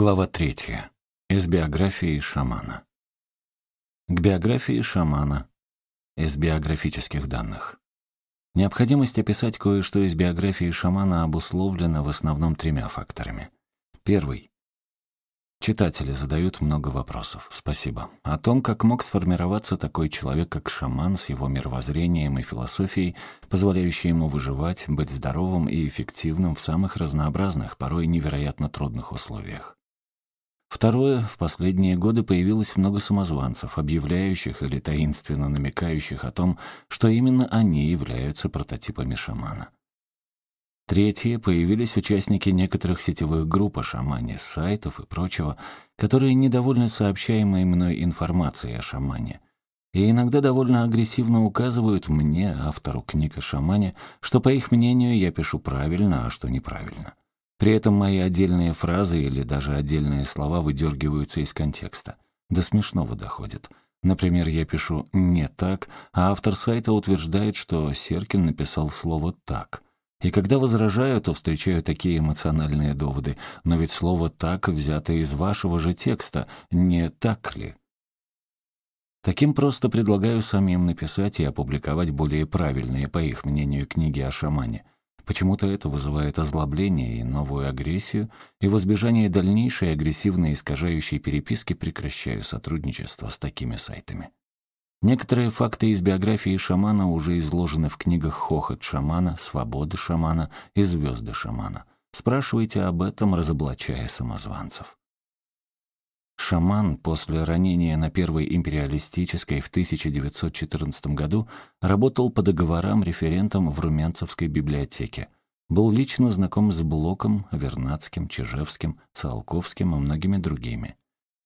Глава третья. Из биографии шамана. К биографии шамана. Из биографических данных. Необходимость описать кое-что из биографии шамана обусловлена в основном тремя факторами. Первый. Читатели задают много вопросов. Спасибо. О том, как мог сформироваться такой человек, как шаман, с его мировоззрением и философией, позволяющей ему выживать, быть здоровым и эффективным в самых разнообразных, порой невероятно трудных условиях. Второе, в последние годы появилось много самозванцев, объявляющих или таинственно намекающих о том, что именно они являются прототипами шамана. Третье, появились участники некоторых сетевых групп о шамане, сайтов и прочего, которые недовольны сообщаемой мной информацией о шамане. И иногда довольно агрессивно указывают мне, автору книг о шамане, что, по их мнению, я пишу правильно, а что неправильно. При этом мои отдельные фразы или даже отдельные слова выдергиваются из контекста. До смешного доходит. Например, я пишу «не так», а автор сайта утверждает, что Серкин написал слово «так». И когда возражаю, то встречаю такие эмоциональные доводы. Но ведь слово «так» взято из вашего же текста. Не так ли? Таким просто предлагаю самим написать и опубликовать более правильные, по их мнению, книги о шамане — Почему-то это вызывает озлобление и новую агрессию, и в избежание дальнейшей агрессивной искажающей переписки прекращаю сотрудничество с такими сайтами. Некоторые факты из биографии шамана уже изложены в книгах «Хохот шамана», «Свобода шамана» и «Звезды шамана». Спрашивайте об этом, разоблачая самозванцев. Шаман после ранения на Первой империалистической в 1914 году работал по договорам референтом в Румянцевской библиотеке. Был лично знаком с Блоком, Вернадским, Чижевским, Циолковским и многими другими.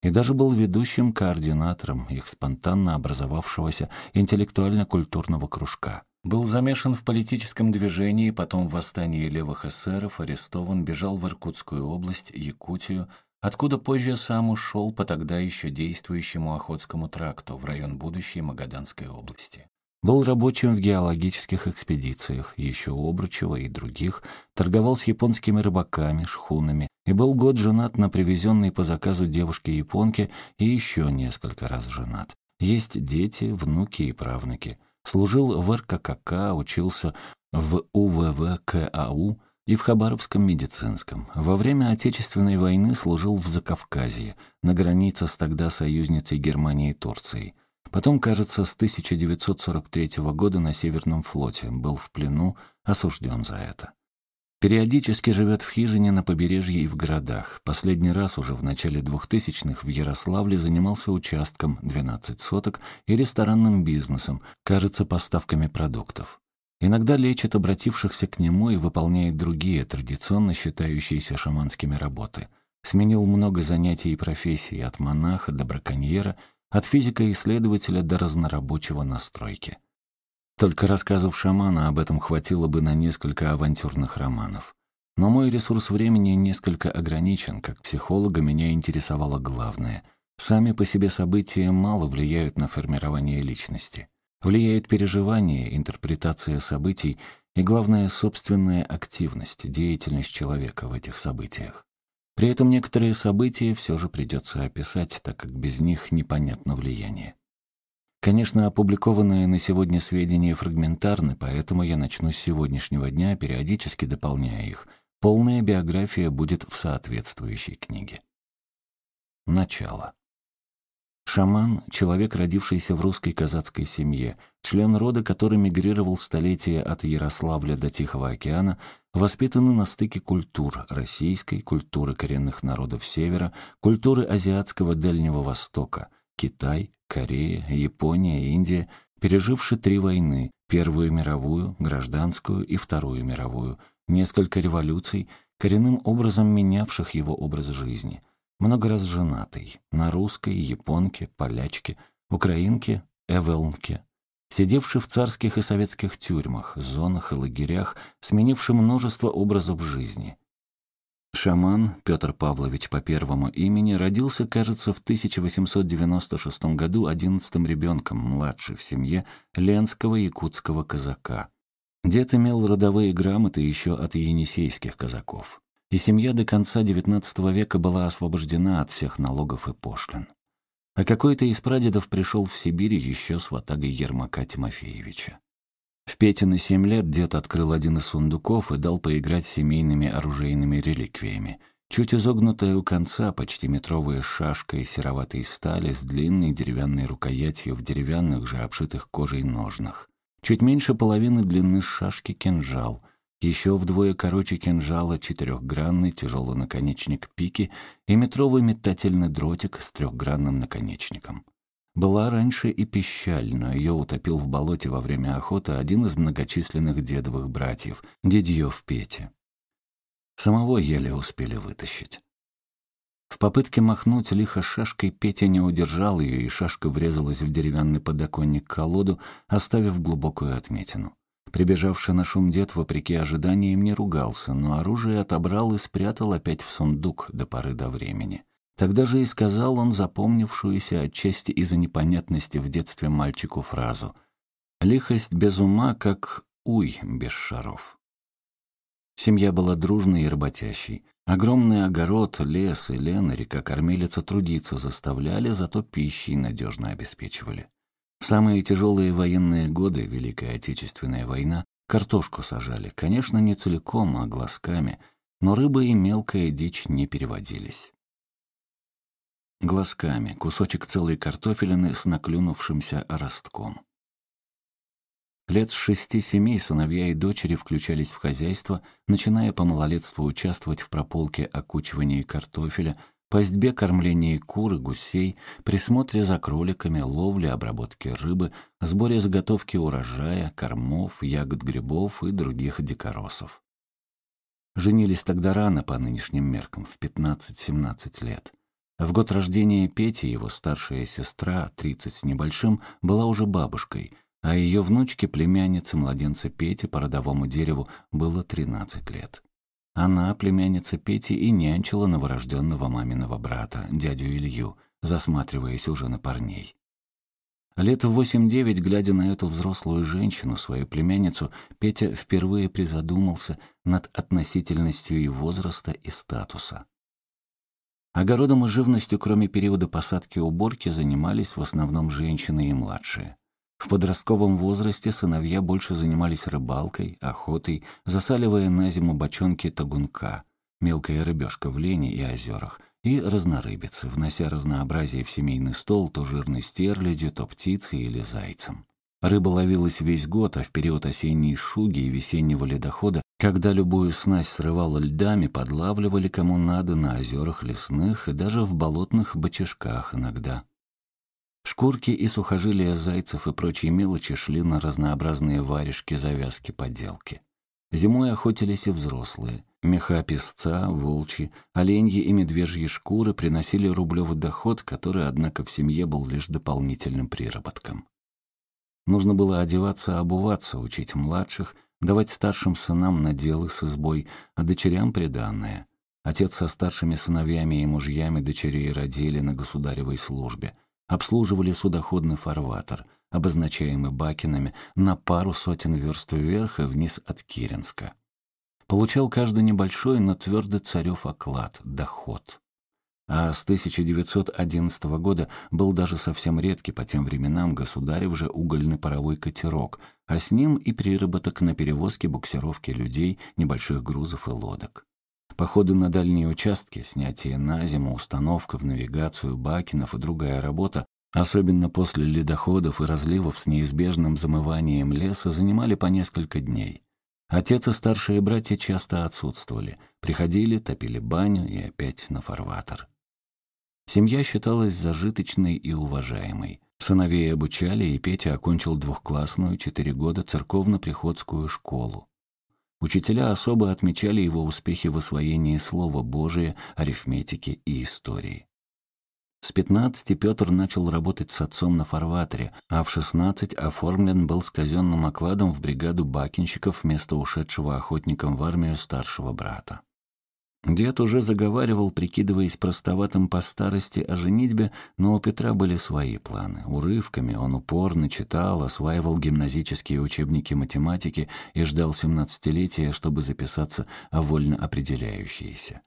И даже был ведущим координатором их спонтанно образовавшегося интеллектуально-культурного кружка. Был замешан в политическом движении, потом в восстании левых эсеров, арестован, бежал в Иркутскую область, Якутию, откуда позже сам ушел по тогда еще действующему Охотскому тракту в район будущей Магаданской области. Был рабочим в геологических экспедициях, еще Обручева и других, торговал с японскими рыбаками, шхунами, и был год женат на привезенной по заказу девушке-японке и еще несколько раз женат. Есть дети, внуки и правнуки. Служил в РККК, учился в УВВКАУ, и в Хабаровском медицинском. Во время Отечественной войны служил в Закавказье, на границе с тогда союзницей Германии и Турцией. Потом, кажется, с 1943 года на Северном флоте, был в плену, осужден за это. Периодически живет в хижине на побережье и в городах. Последний раз уже в начале 2000-х в Ярославле занимался участком 12 соток и ресторанным бизнесом, кажется, поставками продуктов. Иногда лечит обратившихся к нему и выполняет другие, традиционно считающиеся шаманскими работы. Сменил много занятий и профессий, от монаха до браконьера, от физика-исследователя до разнорабочего на стройке. Только рассказов шамана об этом хватило бы на несколько авантюрных романов. Но мой ресурс времени несколько ограничен, как психолога меня интересовало главное. Сами по себе события мало влияют на формирование личности. Влияют переживания, интерпретация событий и, главное, собственная активность, деятельность человека в этих событиях. При этом некоторые события все же придется описать, так как без них непонятно влияние. Конечно, опубликованные на сегодня сведения фрагментарны, поэтому я начну с сегодняшнего дня, периодически дополняя их. Полная биография будет в соответствующей книге. Начало. Шаман — человек, родившийся в русской казацкой семье, член рода, который мигрировал столетия от Ярославля до Тихого океана, воспитанный на стыке культур — российской, культуры коренных народов Севера, культуры азиатского Дальнего Востока, Китай, Корея, Япония, Индия, переживший три войны — Первую мировую, Гражданскую и Вторую мировую, несколько революций, коренным образом менявших его образ жизни — много раз женатый, на русской, японке, полячке, украинке, эвелнке, сидевший в царских и советских тюрьмах, зонах и лагерях, сменивший множество образов жизни. Шаман Петр Павлович по первому имени родился, кажется, в 1896 году одиннадцатым ребенком, младший в семье ленского якутского казака. Дед имел родовые грамоты еще от енисейских казаков. И семья до конца XIX века была освобождена от всех налогов и пошлин. А какой-то из прадедов пришел в Сибирь еще с ватагой Ермака Тимофеевича. В Петины семь лет дед открыл один из сундуков и дал поиграть семейными оружейными реликвиями. Чуть изогнутая у конца, почти метровая шашка из сероватой стали с длинной деревянной рукоятью в деревянных же обшитых кожей ножнах. Чуть меньше половины длины шашки кинжал. Еще вдвое короче кинжала четырехгранный тяжелый наконечник пики и метровый метательный дротик с трехгранным наконечником. Была раньше и пищаль, но ее утопил в болоте во время охоты один из многочисленных дедовых братьев, дедьев Пети. Самого еле успели вытащить. В попытке махнуть лихо шашкой Петя не удержал ее, и шашка врезалась в деревянный подоконник колоду, оставив глубокую отметину. Прибежавший на шум дед, вопреки ожиданиям, не ругался, но оружие отобрал и спрятал опять в сундук до поры до времени. Тогда же и сказал он запомнившуюся отчасти из-за непонятности в детстве мальчику фразу «Лихость без ума, как уй без шаров». Семья была дружной и работящей. Огромный огород, лес и Лена, река-кормилица трудиться заставляли, зато пищей надежно обеспечивали. В самые тяжелые военные годы, Великая Отечественная война, картошку сажали, конечно, не целиком, а глазками, но рыба и мелкая дичь не переводились глазками, кусочек целой картофелины с наклюнувшимся ростком. Лет с шести-семи сыновья и дочери включались в хозяйство, начиная по малолетству участвовать в прополке окучивания картофеля, пастьбе кормлении кур и гусей, присмотре за кроликами, ловле, обработке рыбы, сборе заготовки урожая, кормов, ягод грибов и других дикоросов. Женились тогда рано по нынешним меркам, в 15-17 лет. В год рождения Пети его старшая сестра, 30 с небольшим, была уже бабушкой, а ее внучке, племяннице младенца Пети по родовому дереву, было 13 лет. Она, племянница Пети, и нянчила новорожденного маминого брата, дядю Илью, засматриваясь уже на парней. Лет восемь-девять, глядя на эту взрослую женщину, свою племянницу, Петя впервые призадумался над относительностью и возраста, и статуса. Огородом и живностью, кроме периода посадки и уборки, занимались в основном женщины и младшие. В подростковом возрасте сыновья больше занимались рыбалкой, охотой, засаливая на зиму бочонки тагунка, мелкая рыбешка в лене и озерах, и разнорыбицы, внося разнообразие в семейный стол то жирной стерлядью, то птицей или зайцем. Рыба ловилась весь год, а в период осенней шуги и весеннего ледохода, когда любую снасть срывала льдами, подлавливали кому надо на озерах лесных и даже в болотных бочишках иногда. Шкурки и сухожилия зайцев и прочие мелочи шли на разнообразные варежки, завязки, поделки. Зимой охотились и взрослые. Меха песца, волчьи, оленьи и медвежьи шкуры приносили рублевый доход, который, однако, в семье был лишь дополнительным приработком. Нужно было одеваться, обуваться, учить младших, давать старшим сынам наделы с избой, а дочерям приданное. Отец со старшими сыновьями и мужьями дочерей родили на государевой службе, обслуживали судоходный фарватер, обозначаемый Бакинами, на пару сотен верст вверх и вниз от Киренска. Получал каждый небольшой, но твердый царев оклад, доход а с 1911 года был даже совсем редкий по тем временам государев же угольный паровой катерок, а с ним и приработок на перевозке буксировки людей, небольших грузов и лодок. Походы на дальние участки, снятие на зиму, установка в навигацию бакинов и другая работа, особенно после ледоходов и разливов с неизбежным замыванием леса, занимали по несколько дней. Отец и старшие братья часто отсутствовали, приходили, топили баню и опять на фарватер. Семья считалась зажиточной и уважаемой. Сыновей обучали, и Петя окончил двухклассную, четыре года церковно-приходскую школу. Учителя особо отмечали его успехи в освоении Слова Божия, арифметики и истории. С 15 Петр начал работать с отцом на фарватере, а в 16 оформлен был с казенным окладом в бригаду бакинщиков вместо ушедшего охотником в армию старшего брата. Дед уже заговаривал, прикидываясь простоватым по старости о женитьбе, но у Петра были свои планы. Урывками он упорно читал, осваивал гимназические учебники математики и ждал семнадцатилетия, чтобы записаться о вольно определяющиеся.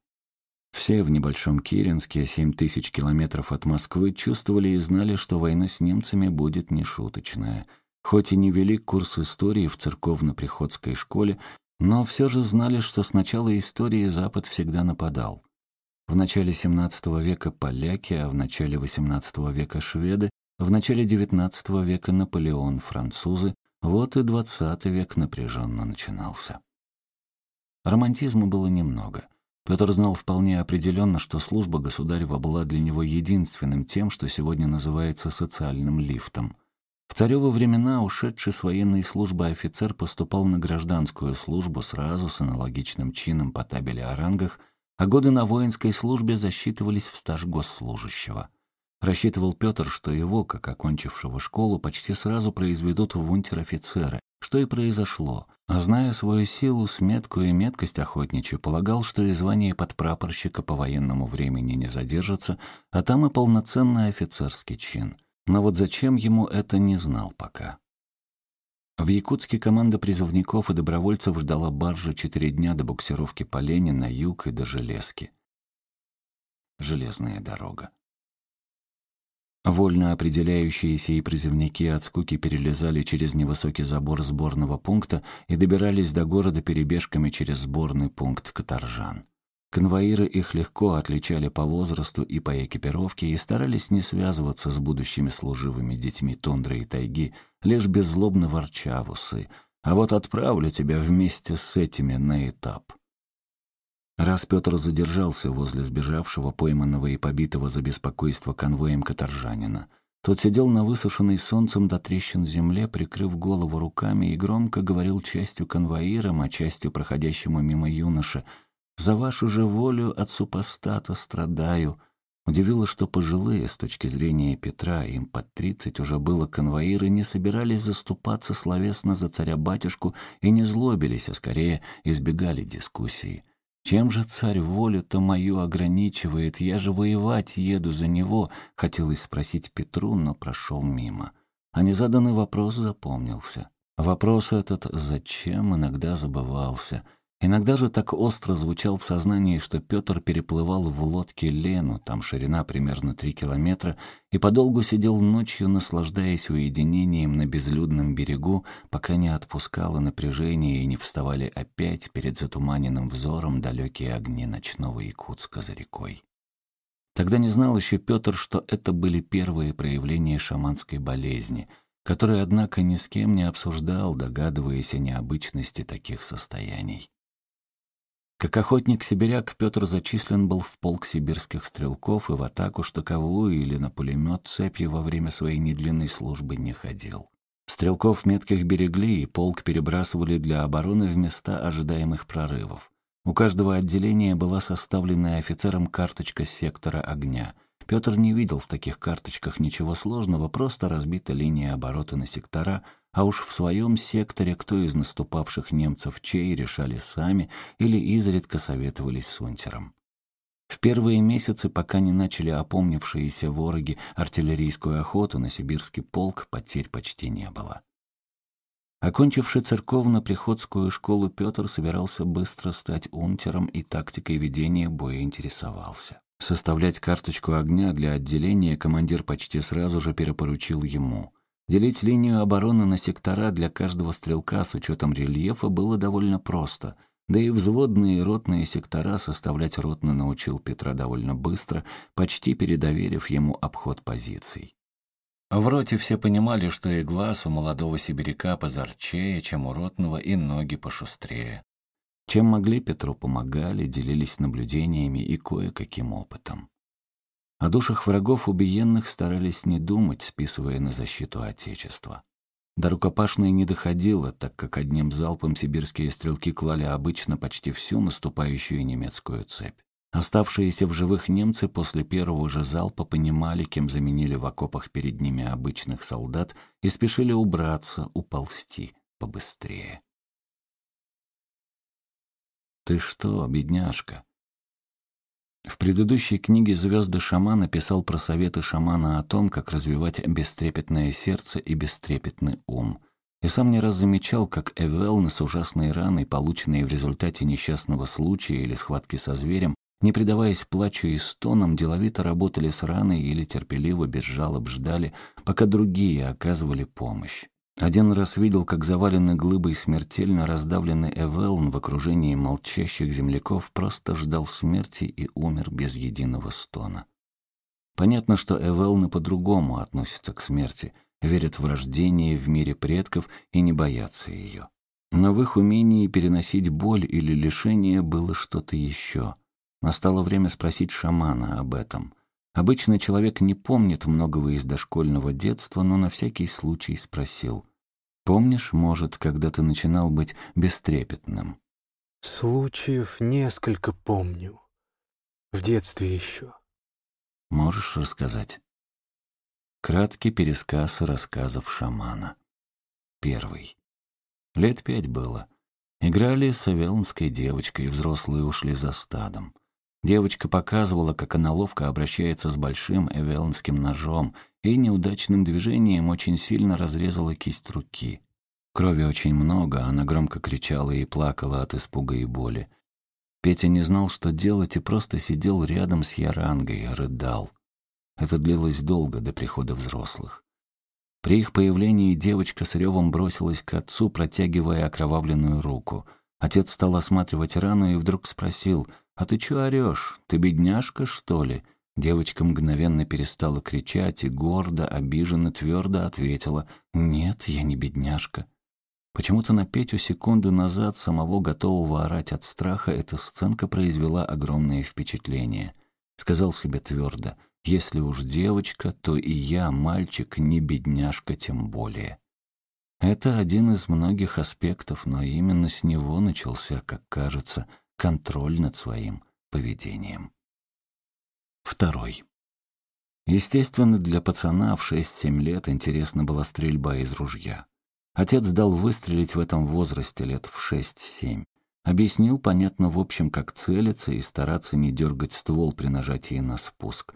Все в небольшом Киренске, семь тысяч километров от Москвы, чувствовали и знали, что война с немцами будет нешуточная. Хоть и не вели курс истории в церковно-приходской школе, но все же знали, что с начала истории Запад всегда нападал. В начале XVII века поляки, а в начале XVIII века шведы, в начале XIX века Наполеон, французы, вот и XX век напряженно начинался. Романтизма было немного. Петр знал вполне определенно, что служба государева была для него единственным тем, что сегодня называется социальным лифтом — в царевы времена ушедший с военной службы офицер поступал на гражданскую службу сразу с аналогичным чином по табели о рангах, а годы на воинской службе засчитывались в стаж госслужащего. Рассчитывал Петр, что его, как окончившего школу, почти сразу произведут в унтер-офицеры, что и произошло. А зная свою силу, сметку и меткость охотничью, полагал, что и звание подпрапорщика по военному времени не задержится, а там и полноценный офицерский чин — но вот зачем ему это не знал пока. В Якутске команда призывников и добровольцев ждала баржа четыре дня до буксировки по Лене на юг и до Железки. Железная дорога. Вольно определяющиеся и призывники от скуки перелезали через невысокий забор сборного пункта и добирались до города перебежками через сборный пункт Каторжан. Конвоиры их легко отличали по возрасту и по экипировке и старались не связываться с будущими служивыми детьми тундры и тайги, лишь беззлобно ворча в усы. «А вот отправлю тебя вместе с этими на этап». Раз Петр задержался возле сбежавшего, пойманного и побитого за беспокойство конвоем каторжанина. Тот сидел на высушенной солнцем до трещин земле, прикрыв голову руками и громко говорил частью конвоирам, а частью проходящему мимо юноше — за вашу же волю от супостата страдаю. Удивило, что пожилые, с точки зрения Петра, им под тридцать уже было конвоиры, не собирались заступаться словесно за царя-батюшку и не злобились, а скорее избегали дискуссии. Чем же царь волю-то мою ограничивает? Я же воевать еду за него, хотелось спросить Петру, но прошел мимо. А незаданный вопрос запомнился. Вопрос этот «зачем?» иногда забывался — Иногда же так остро звучал в сознании, что Петр переплывал в лодке Лену, там ширина примерно три километра, и подолгу сидел ночью, наслаждаясь уединением на безлюдном берегу, пока не отпускало напряжение и не вставали опять перед затуманенным взором далекие огни ночного Якутска за рекой. Тогда не знал еще Петр, что это были первые проявления шаманской болезни, которые, однако, ни с кем не обсуждал, догадываясь о необычности таких состояний. Как охотник-сибиряк Петр зачислен был в полк сибирских стрелков и в атаку штыковую или на пулемет цепью во время своей недлинной службы не ходил. Стрелков метких берегли, и полк перебрасывали для обороны в места ожидаемых прорывов. У каждого отделения была составлена офицером карточка сектора огня. Петр не видел в таких карточках ничего сложного, просто разбита линия оборота на сектора — а уж в своем секторе кто из наступавших немцев чей решали сами или изредка советовались с унтером. В первые месяцы, пока не начали опомнившиеся вороги артиллерийскую охоту на сибирский полк, потерь почти не было. Окончивший церковно-приходскую школу, Петр собирался быстро стать унтером и тактикой ведения боя интересовался. Составлять карточку огня для отделения командир почти сразу же перепоручил ему. Делить линию обороны на сектора для каждого стрелка с учетом рельефа было довольно просто, да и взводные и ротные сектора составлять ротно научил Петра довольно быстро, почти передоверив ему обход позиций. В роте все понимали, что и глаз у молодого сибиряка позорчее, чем у ротного, и ноги пошустрее. Чем могли, Петру помогали, делились наблюдениями и кое-каким опытом. О душах врагов убиенных старались не думать, списывая на защиту Отечества. До рукопашной не доходило, так как одним залпом сибирские стрелки клали обычно почти всю наступающую немецкую цепь. Оставшиеся в живых немцы после первого же залпа понимали, кем заменили в окопах перед ними обычных солдат, и спешили убраться, уползти побыстрее. «Ты что, бедняжка?» В предыдущей книге «Звезды шамана» писал про советы шамана о том, как развивать бестрепетное сердце и бестрепетный ум. И сам не раз замечал, как Эвелны с ужасной раной, полученные в результате несчастного случая или схватки со зверем, не предаваясь плачу и стонам, деловито работали с раной или терпеливо, без жалоб ждали, пока другие оказывали помощь. Один раз видел, как заваленный глыбой смертельно раздавленный Эвелн в окружении молчащих земляков просто ждал смерти и умер без единого стона. Понятно, что Эвелны по-другому относятся к смерти, верят в рождение в мире предков и не боятся ее. Но в их умении переносить боль или лишение было что-то еще. Настало время спросить шамана об этом. Обычно человек не помнит многого из дошкольного детства, но на всякий случай спросил. «Помнишь, может, когда ты начинал быть бестрепетным?» «Случаев несколько помню. В детстве еще». «Можешь рассказать?» Краткий пересказ рассказов шамана. Первый. Лет пять было. Играли с авелнской девочкой, взрослые ушли за стадом. Девочка показывала, как она ловко обращается с большим эвелнским ножом и неудачным движением очень сильно разрезала кисть руки. Крови очень много, она громко кричала и плакала от испуга и боли. Петя не знал, что делать, и просто сидел рядом с Ярангой, рыдал. Это длилось долго, до прихода взрослых. При их появлении девочка с ревом бросилась к отцу, протягивая окровавленную руку. Отец стал осматривать рану и вдруг спросил — «А ты чё орёшь? Ты бедняжка, что ли?» Девочка мгновенно перестала кричать и гордо, обиженно, твердо ответила «Нет, я не бедняжка». Почему-то на Петю секунду назад, самого готового орать от страха, эта сценка произвела огромное впечатление. Сказал себе твердо «Если уж девочка, то и я, мальчик, не бедняжка тем более». Это один из многих аспектов, но именно с него начался, как кажется, контроль над своим поведением. Второй. Естественно, для пацана в 6-7 лет интересна была стрельба из ружья. Отец дал выстрелить в этом возрасте лет в 6-7. Объяснил, понятно, в общем, как целиться и стараться не дергать ствол при нажатии на спуск.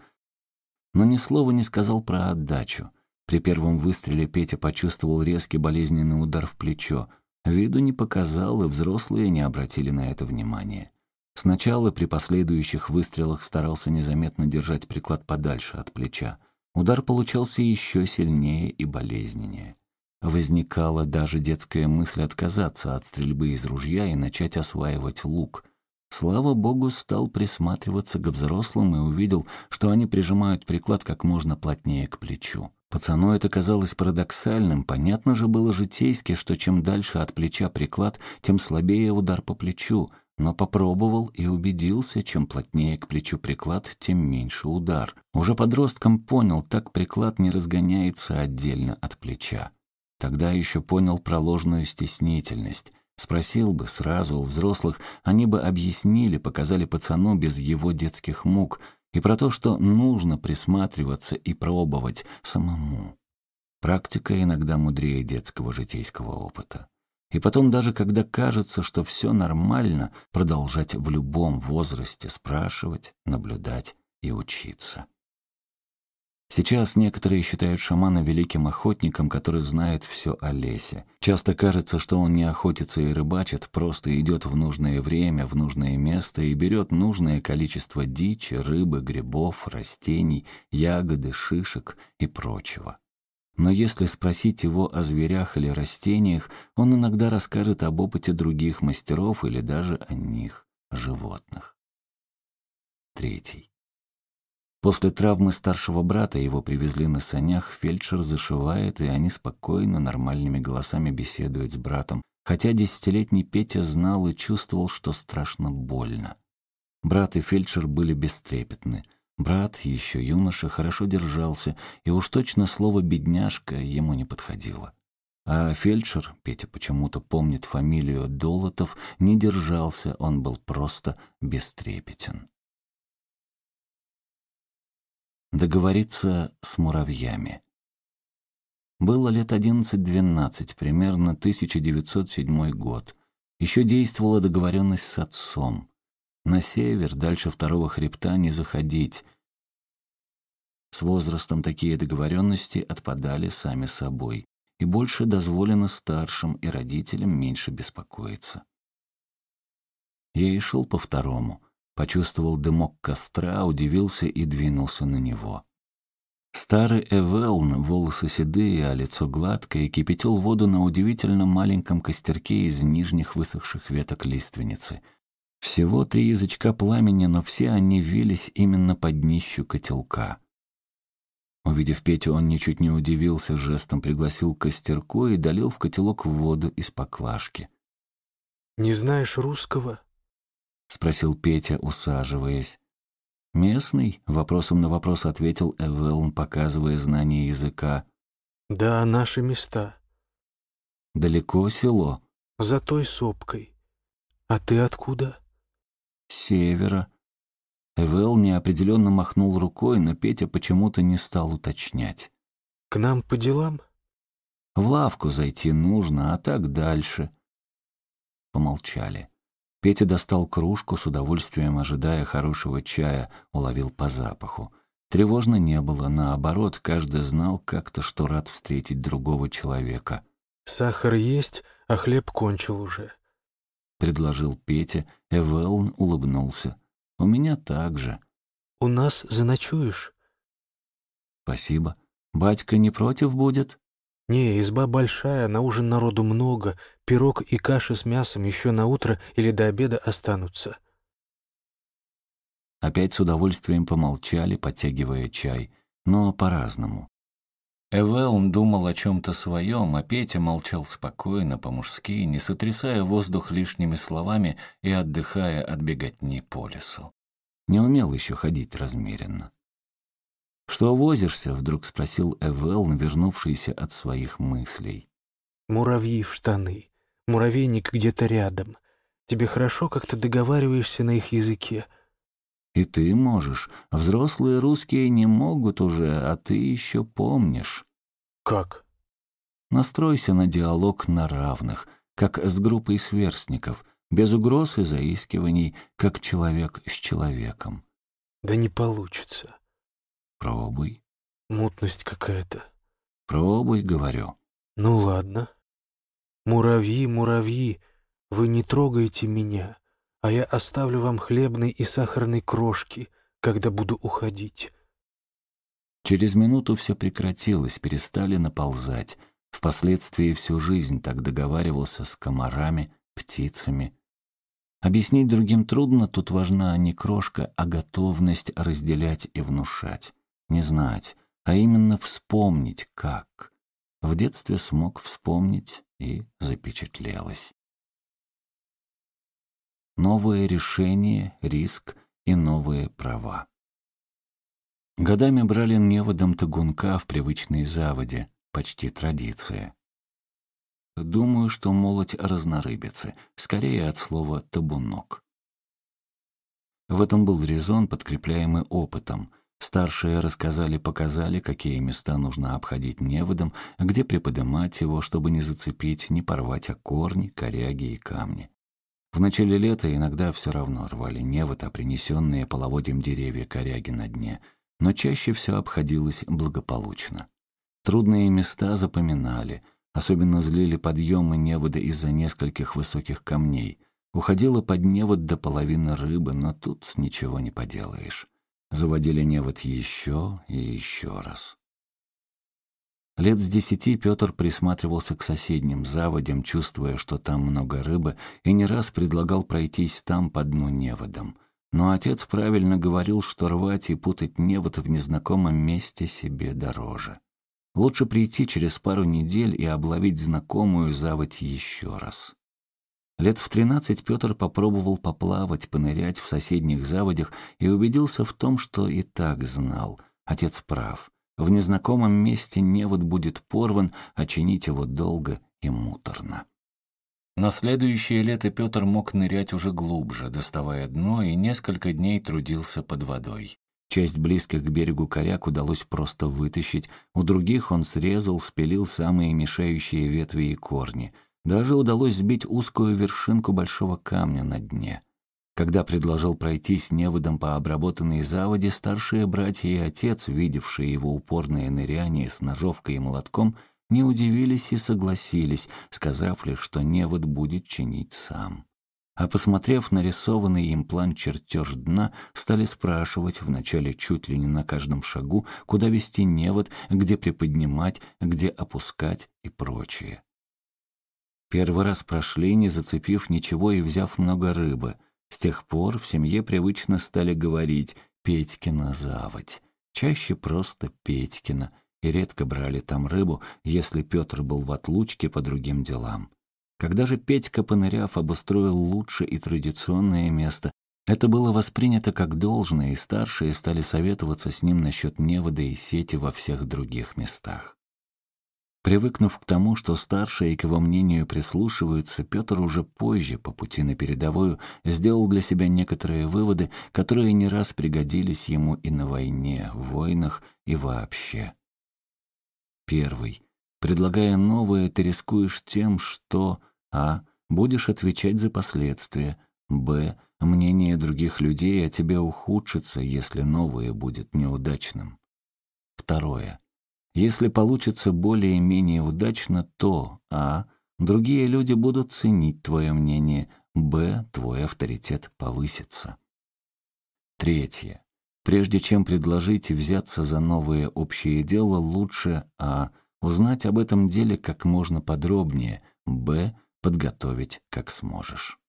Но ни слова не сказал про отдачу. При первом выстреле Петя почувствовал резкий болезненный удар в плечо, Виду не показал, и взрослые не обратили на это внимания. Сначала при последующих выстрелах старался незаметно держать приклад подальше от плеча. Удар получался еще сильнее и болезненнее. Возникала даже детская мысль отказаться от стрельбы из ружья и начать осваивать лук. Слава богу, стал присматриваться к взрослым и увидел, что они прижимают приклад как можно плотнее к плечу. Пацану это казалось парадоксальным, понятно же было житейски, что чем дальше от плеча приклад, тем слабее удар по плечу, но попробовал и убедился, чем плотнее к плечу приклад, тем меньше удар. Уже подростком понял, так приклад не разгоняется отдельно от плеча. Тогда еще понял про ложную стеснительность. Спросил бы сразу у взрослых, они бы объяснили, показали пацану без его детских мук — и про то, что нужно присматриваться и пробовать самому. Практика иногда мудрее детского житейского опыта. И потом, даже когда кажется, что все нормально, продолжать в любом возрасте спрашивать, наблюдать и учиться. Сейчас некоторые считают шамана великим охотником, который знает все о лесе. Часто кажется, что он не охотится и рыбачит, просто идет в нужное время, в нужное место и берет нужное количество дичи, рыбы, грибов, растений, ягоды, шишек и прочего. Но если спросить его о зверях или растениях, он иногда расскажет об опыте других мастеров или даже о них, животных. Третий. После травмы старшего брата его привезли на санях, фельдшер зашивает, и они спокойно, нормальными голосами беседуют с братом, хотя десятилетний Петя знал и чувствовал, что страшно больно. Брат и фельдшер были бестрепетны. Брат, еще юноша, хорошо держался, и уж точно слово «бедняжка» ему не подходило. А фельдшер, Петя почему-то помнит фамилию Долотов, не держался, он был просто бестрепетен договориться с муравьями. Было лет 11-12, примерно 1907 год. Еще действовала договоренность с отцом. На север, дальше второго хребта, не заходить. С возрастом такие договоренности отпадали сами собой, и больше дозволено старшим и родителям меньше беспокоиться. Я и шел по второму, почувствовал дымок костра, удивился и двинулся на него. Старый Эвелн, волосы седые, а лицо гладкое, кипятил воду на удивительно маленьком костерке из нижних высохших веток лиственницы. Всего три язычка пламени, но все они вились именно под днищу котелка. Увидев Петю, он ничуть не удивился, жестом пригласил к костерку и долил в котелок воду из поклажки. «Не знаешь русского?» — спросил Петя, усаживаясь. «Местный?» — вопросом на вопрос ответил Эвелн, показывая знание языка. «Да, наши места». «Далеко село?» «За той сопкой. А ты откуда?» «С севера», Эвел неопределенно махнул рукой, но Петя почему-то не стал уточнять. «К нам по делам?» «В лавку зайти нужно, а так дальше». Помолчали. Петя достал кружку, с удовольствием ожидая хорошего чая, уловил по запаху. Тревожно не было, наоборот, каждый знал как-то, что рад встретить другого человека. «Сахар есть, а хлеб кончил уже», — предложил Петя. Эвелн улыбнулся. У меня так же. У нас заночуешь? Спасибо. Батька не против будет? Не, изба большая, на ужин народу много. Пирог и каша с мясом еще на утро или до обеда останутся. Опять с удовольствием помолчали, подтягивая чай, но по-разному. Эвелн думал о чем-то своем, а Петя молчал спокойно, по-мужски, не сотрясая воздух лишними словами и отдыхая от беготни по лесу. Не умел еще ходить размеренно. «Что возишься?» — вдруг спросил Эвелн, вернувшийся от своих мыслей. «Муравьи в штаны. Муравейник где-то рядом. Тебе хорошо, как ты договариваешься на их языке?» И ты можешь. Взрослые русские не могут уже, а ты еще помнишь. Как? Настройся на диалог на равных, как с группой сверстников, без угроз и заискиваний, как человек с человеком. Да не получится. Пробуй. Мутность какая-то. Пробуй, говорю. Ну ладно. Муравьи, муравьи, вы не трогаете меня а я оставлю вам хлебной и сахарной крошки, когда буду уходить». Через минуту все прекратилось, перестали наползать. Впоследствии всю жизнь так договаривался с комарами, птицами. Объяснить другим трудно, тут важна не крошка, а готовность разделять и внушать. Не знать, а именно вспомнить, как. В детстве смог вспомнить и запечатлелось новые решения, риск и новые права. Годами брали неводом тагунка в привычной заводе, почти традиция. Думаю, что молоть разнорыбицы, скорее от слова «табунок». В этом был резон, подкрепляемый опытом. Старшие рассказали-показали, какие места нужно обходить неводом, где приподнимать его, чтобы не зацепить, не порвать о корни, коряги и камни. В начале лета иногда все равно рвали невод, а принесенные половодьем деревья коряги на дне, но чаще все обходилось благополучно. Трудные места запоминали, особенно злили подъемы невода из-за нескольких высоких камней. Уходила под невод до половины рыбы, но тут ничего не поделаешь. Заводили невод еще и еще раз. Лет с десяти Петр присматривался к соседним заводям, чувствуя, что там много рыбы, и не раз предлагал пройтись там по дну неводом. Но отец правильно говорил, что рвать и путать невод в незнакомом месте себе дороже. Лучше прийти через пару недель и обловить знакомую заводь еще раз. Лет в тринадцать Петр попробовал поплавать, понырять в соседних заводях и убедился в том, что и так знал. Отец прав. В незнакомом месте невод будет порван, а чинить его долго и муторно. На следующее лето Петр мог нырять уже глубже, доставая дно, и несколько дней трудился под водой. Часть близких к берегу коряк удалось просто вытащить, у других он срезал, спилил самые мешающие ветви и корни. Даже удалось сбить узкую вершинку большого камня на дне. Когда предложил пройтись неводом по обработанной заводе, старшие братья и отец, видевшие его упорное ныряние с ножовкой и молотком, не удивились и согласились, сказав лишь, что невод будет чинить сам. А посмотрев нарисованный им план чертеж дна, стали спрашивать, вначале чуть ли не на каждом шагу, куда вести невод, где приподнимать, где опускать и прочее. Первый раз прошли, не зацепив ничего и взяв много рыбы. С тех пор в семье привычно стали говорить «Петькина заводь». Чаще просто «Петькина», и редко брали там рыбу, если Петр был в отлучке по другим делам. Когда же Петька, поныряв, обустроил лучше и традиционное место, это было воспринято как должное, и старшие стали советоваться с ним насчет невода и сети во всех других местах. Привыкнув к тому, что старшие к его мнению прислушиваются, Петр уже позже, по пути на передовую, сделал для себя некоторые выводы, которые не раз пригодились ему и на войне, в войнах и вообще. Первый. Предлагая новое, ты рискуешь тем, что а. Будешь отвечать за последствия. Б. Мнение других людей о тебе ухудшится, если новое будет неудачным. Второе. Если получится более-менее удачно, то А. Другие люди будут ценить твое мнение, Б. Твой авторитет повысится. Третье. Прежде чем предложить взяться за новое общее дело, лучше А. Узнать об этом деле как можно подробнее, Б подготовить как сможешь.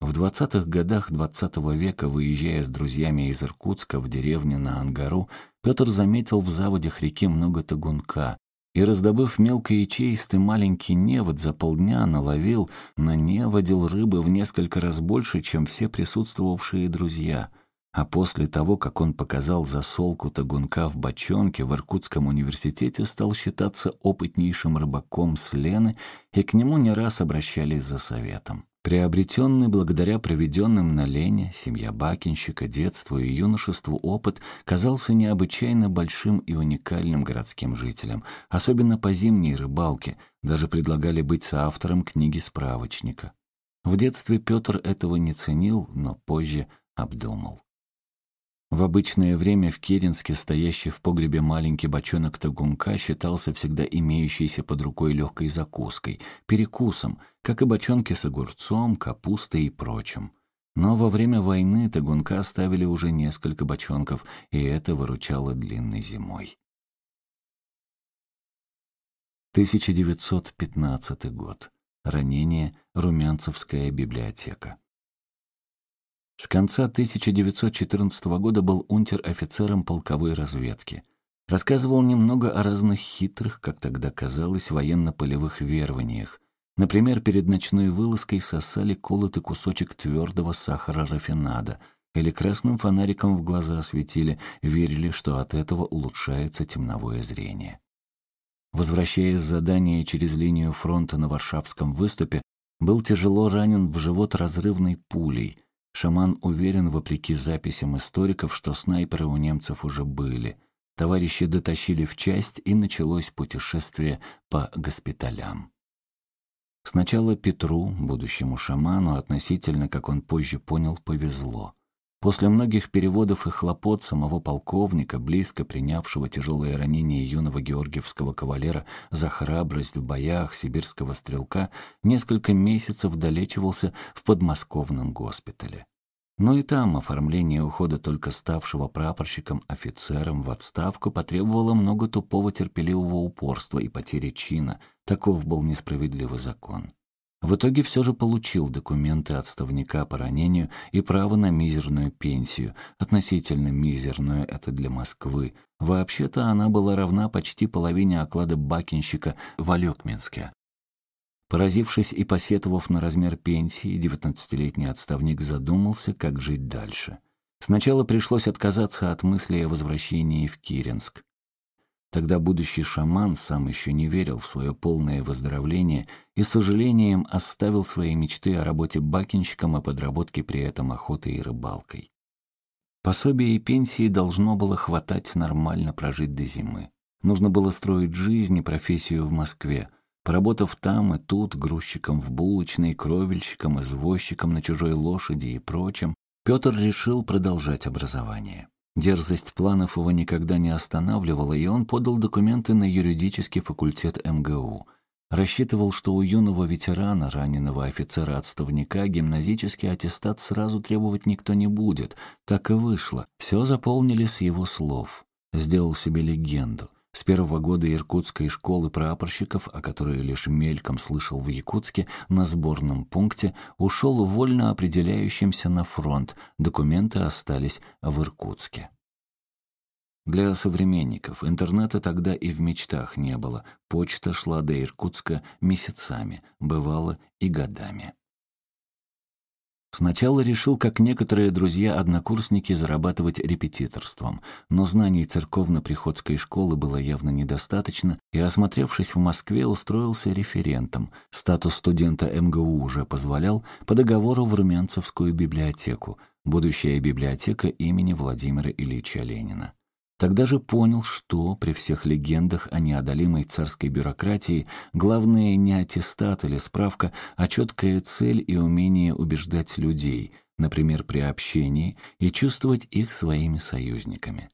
В 20-х годах XX -го века, выезжая с друзьями из Иркутска в деревню на Ангару, Петр заметил в заводях реки много тагунка и, раздобыв мелкоячеистый маленький невод, за полдня наловил, на неводил рыбы в несколько раз больше, чем все присутствовавшие друзья — а после того, как он показал засолку тагунка в бочонке, в Иркутском университете стал считаться опытнейшим рыбаком с Лены, и к нему не раз обращались за советом. Приобретенный благодаря проведенным на Лене, семья Бакинщика, детству и юношеству опыт казался необычайно большим и уникальным городским жителям, особенно по зимней рыбалке, даже предлагали быть соавтором книги справочника. В детстве Петр этого не ценил, но позже обдумал. В обычное время в Керенске стоящий в погребе маленький бочонок тагунка считался всегда имеющейся под рукой легкой закуской, перекусом, как и бочонки с огурцом, капустой и прочим. Но во время войны тагунка оставили уже несколько бочонков, и это выручало длинной зимой. 1915 год. Ранение. Румянцевская библиотека. С конца 1914 года был унтер-офицером полковой разведки. Рассказывал немного о разных хитрых, как тогда казалось, военно-полевых верованиях. Например, перед ночной вылазкой сосали колотый кусочек твердого сахара рафинада или красным фонариком в глаза осветили, верили, что от этого улучшается темновое зрение. Возвращаясь с задания через линию фронта на Варшавском выступе, был тяжело ранен в живот разрывной пулей — Шаман уверен, вопреки записям историков, что снайперы у немцев уже были. Товарищи дотащили в часть, и началось путешествие по госпиталям. Сначала Петру, будущему шаману, относительно, как он позже понял, повезло. После многих переводов и хлопот самого полковника, близко принявшего тяжелое ранение юного георгиевского кавалера за храбрость в боях сибирского стрелка, несколько месяцев долечивался в подмосковном госпитале. Но и там оформление ухода только ставшего прапорщиком офицером в отставку потребовало много тупого терпеливого упорства и потери чина. Таков был несправедливый закон. В итоге все же получил документы отставника по ранению и право на мизерную пенсию. Относительно мизерную это для Москвы. Вообще-то она была равна почти половине оклада бакинщика в Алекминске. Поразившись и посетовав на размер пенсии, девятнадцатилетний отставник задумался, как жить дальше. Сначала пришлось отказаться от мысли о возвращении в Киренск. Тогда будущий шаман сам еще не верил в свое полное выздоровление и с сожалением оставил свои мечты о работе бакинщиком и подработке при этом охотой и рыбалкой. Пособие и пенсии должно было хватать нормально прожить до зимы. Нужно было строить жизнь и профессию в Москве, Поработав там и тут, грузчиком в булочной, кровельщиком, извозчиком на чужой лошади и прочим, Петр решил продолжать образование. Дерзость планов его никогда не останавливала, и он подал документы на юридический факультет МГУ. Рассчитывал, что у юного ветерана, раненого офицера-отставника, гимназический аттестат сразу требовать никто не будет. Так и вышло. Все заполнили с его слов. Сделал себе легенду. С первого года иркутской школы прапорщиков, о которой лишь мельком слышал в Якутске, на сборном пункте, ушел вольно определяющимся на фронт, документы остались в Иркутске. Для современников интернета тогда и в мечтах не было, почта шла до Иркутска месяцами, бывало и годами. Сначала решил, как некоторые друзья-однокурсники, зарабатывать репетиторством, но знаний церковно-приходской школы было явно недостаточно, и, осмотревшись в Москве, устроился референтом. Статус студента МГУ уже позволял по договору в Румянцевскую библиотеку, будущая библиотека имени Владимира Ильича Ленина. Тогда же понял, что при всех легендах о неодолимой царской бюрократии главное не аттестат или справка, а четкая цель и умение убеждать людей, например, при общении, и чувствовать их своими союзниками.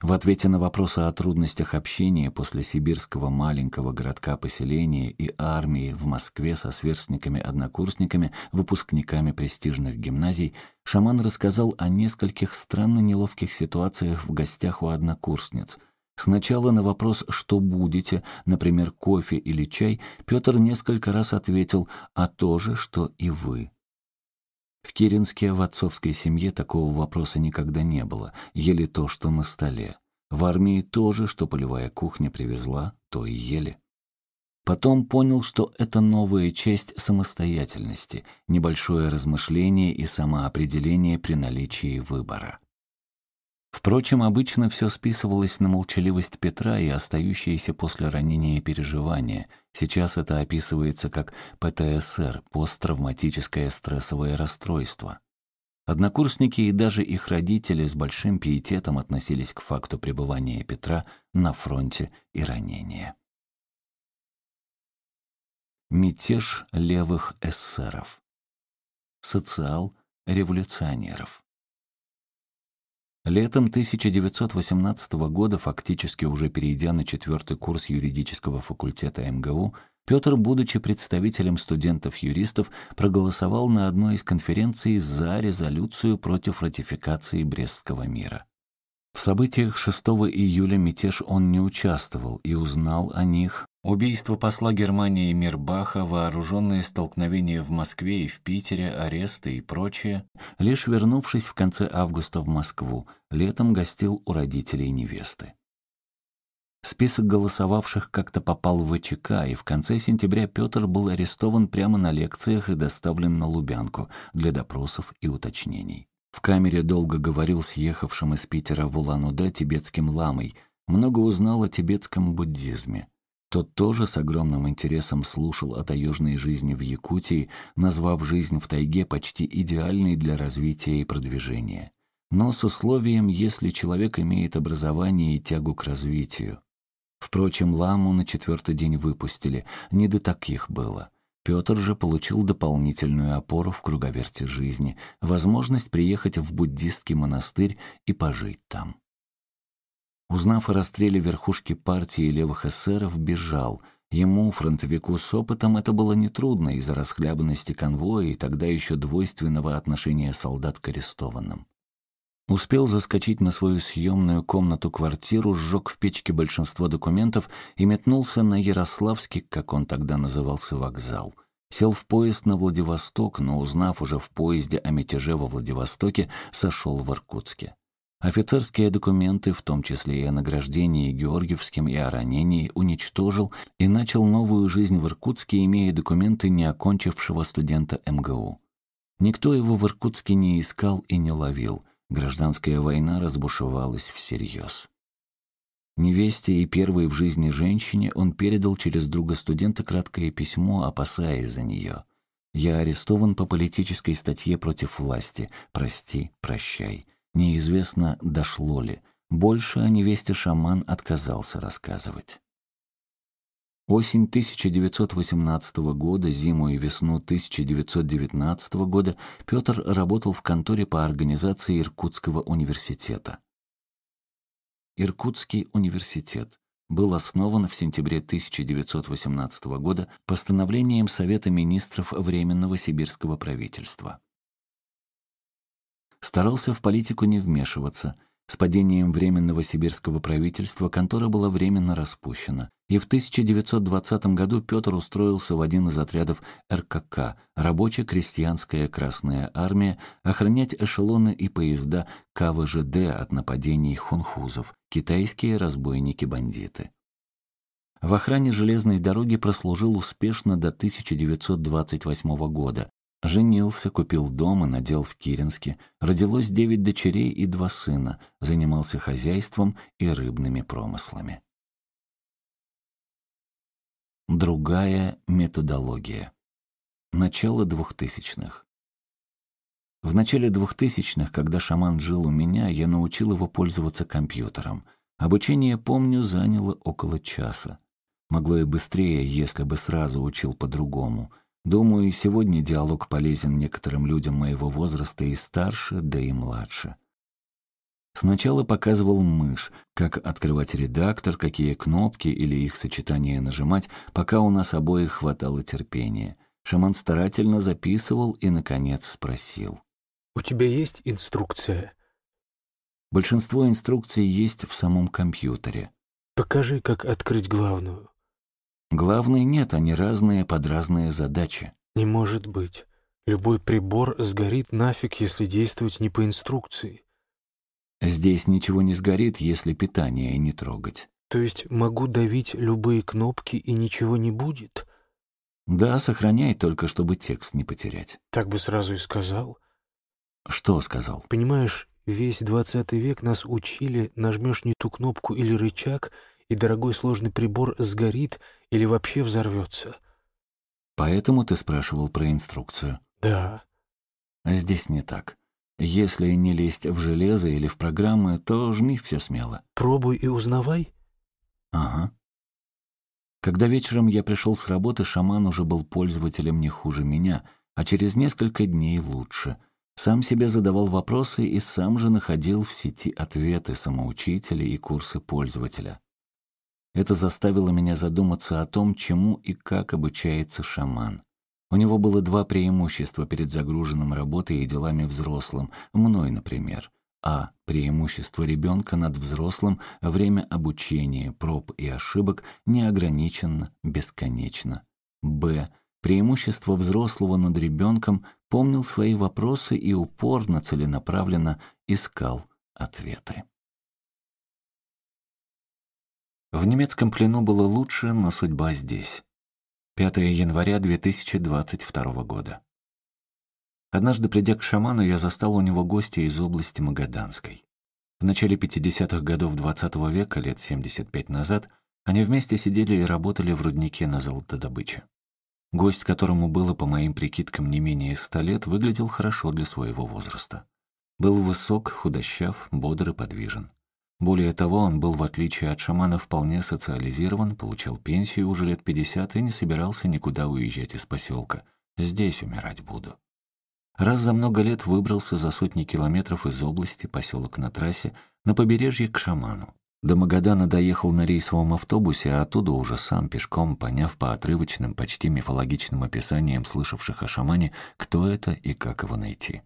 В ответе на вопросы о трудностях общения после сибирского маленького городка-поселения и армии в Москве со сверстниками-однокурсниками, выпускниками престижных гимназий, шаман рассказал о нескольких странно неловких ситуациях в гостях у однокурсниц. Сначала на вопрос «что будете?», например, кофе или чай, Петр несколько раз ответил «а то же, что и вы». В Киринске в отцовской семье такого вопроса никогда не было, ели то, что на столе. В армии тоже, что полевая кухня привезла, то и ели. Потом понял, что это новая часть самостоятельности, небольшое размышление и самоопределение при наличии выбора. Впрочем, обычно все списывалось на молчаливость Петра и остающиеся после ранения переживания. Сейчас это описывается как ПТСР – посттравматическое стрессовое расстройство. Однокурсники и даже их родители с большим пиететом относились к факту пребывания Петра на фронте и ранения. Мятеж левых эсеров. Социал-революционеров. Летом 1918 года, фактически уже перейдя на четвертый курс юридического факультета МГУ, Петр, будучи представителем студентов-юристов, проголосовал на одной из конференций за резолюцию против ратификации Брестского мира. В событиях 6 июля мятеж он не участвовал и узнал о них Убийство посла Германии Мирбаха, вооруженные столкновения в Москве и в Питере, аресты и прочее, лишь вернувшись в конце августа в Москву, летом гостил у родителей невесты. Список голосовавших как-то попал в ВЧК, и в конце сентября Петр был арестован прямо на лекциях и доставлен на Лубянку для допросов и уточнений. В камере долго говорил с ехавшим из Питера в Улан-Удэ тибетским ламой, много узнал о тибетском буддизме. Тот тоже с огромным интересом слушал о таежной жизни в Якутии, назвав жизнь в тайге почти идеальной для развития и продвижения. Но с условием, если человек имеет образование и тягу к развитию. Впрочем, ламу на четвертый день выпустили, не до таких было. Петр же получил дополнительную опору в круговерте жизни, возможность приехать в буддистский монастырь и пожить там. Узнав о расстреле верхушки партии левых эсеров, бежал. Ему, фронтовику с опытом, это было нетрудно из-за расхлябанности конвоя и тогда еще двойственного отношения солдат к арестованным. Успел заскочить на свою съемную комнату-квартиру, сжег в печке большинство документов и метнулся на Ярославский, как он тогда назывался, вокзал. Сел в поезд на Владивосток, но, узнав уже в поезде о мятеже во Владивостоке, сошел в Иркутске. Офицерские документы, в том числе и о награждении Георгиевским и о ранении, уничтожил и начал новую жизнь в Иркутске, имея документы не окончившего студента МГУ. Никто его в Иркутске не искал и не ловил. Гражданская война разбушевалась всерьез. Невесте и первой в жизни женщине он передал через друга студента краткое письмо, опасаясь за нее. «Я арестован по политической статье против власти. Прости, прощай». Неизвестно, дошло ли. Больше о невесте шаман отказался рассказывать. Осень 1918 года, зиму и весну 1919 года Петр работал в конторе по организации Иркутского университета. Иркутский университет был основан в сентябре 1918 года постановлением Совета министров Временного сибирского правительства. Старался в политику не вмешиваться. С падением Временного сибирского правительства контора была временно распущена, и в 1920 году Петр устроился в один из отрядов РКК «Рабоче-крестьянская Красная Армия» охранять эшелоны и поезда КВЖД от нападений хунхузов, китайские разбойники-бандиты. В охране железной дороги прослужил успешно до 1928 года. Женился, купил дом и надел в Киренске. Родилось девять дочерей и два сына. Занимался хозяйством и рыбными промыслами. Другая методология. Начало двухтысячных. В начале двухтысячных, когда шаман жил у меня, я научил его пользоваться компьютером. Обучение, помню, заняло около часа. Могло и быстрее, если бы сразу учил по-другому. Думаю, и сегодня диалог полезен некоторым людям моего возраста и старше, да и младше. Сначала показывал мышь, как открывать редактор, какие кнопки или их сочетание нажимать, пока у нас обоих хватало терпения. Шаман старательно записывал и, наконец, спросил. «У тебя есть инструкция?» Большинство инструкций есть в самом компьютере. «Покажи, как открыть главную». Главной нет, они разные под разные задачи. «Не может быть. Любой прибор сгорит нафиг, если действовать не по инструкции». Здесь ничего не сгорит, если питание не трогать. То есть могу давить любые кнопки и ничего не будет? Да, сохраняй только, чтобы текст не потерять. Так бы сразу и сказал. Что сказал? Понимаешь, весь двадцатый век нас учили, нажмешь не ту кнопку или рычаг, и дорогой сложный прибор сгорит или вообще взорвется. Поэтому ты спрашивал про инструкцию? Да. Здесь не так. Если не лезть в железо или в программы, то жми все смело. Пробуй и узнавай. Ага. Когда вечером я пришел с работы, шаман уже был пользователем не хуже меня, а через несколько дней лучше. Сам себе задавал вопросы и сам же находил в сети ответы самоучителя и курсы пользователя. Это заставило меня задуматься о том, чему и как обучается шаман. У него было два преимущества перед загруженным работой и делами взрослым, мной, например. А. Преимущество ребенка над взрослым, время обучения, проб и ошибок неограниченно, бесконечно. Б. Преимущество взрослого над ребенком помнил свои вопросы и упорно, целенаправленно искал ответы. В немецком плену было лучше, но судьба здесь. 5 января 2022 года. Однажды, придя к шаману, я застал у него гостя из области Магаданской. В начале 50-х годов XX -го века, лет 75 назад, они вместе сидели и работали в руднике на золотодобыче. Гость, которому было, по моим прикидкам, не менее ста лет, выглядел хорошо для своего возраста. Был высок, худощав, бодр и подвижен. Более того, он был, в отличие от шамана, вполне социализирован, получал пенсию уже лет 50 и не собирался никуда уезжать из поселка. Здесь умирать буду. Раз за много лет выбрался за сотни километров из области, поселок на трассе, на побережье к шаману. До Магадана доехал на рейсовом автобусе, а оттуда уже сам пешком, поняв по отрывочным, почти мифологичным описаниям слышавших о шамане, кто это и как его найти.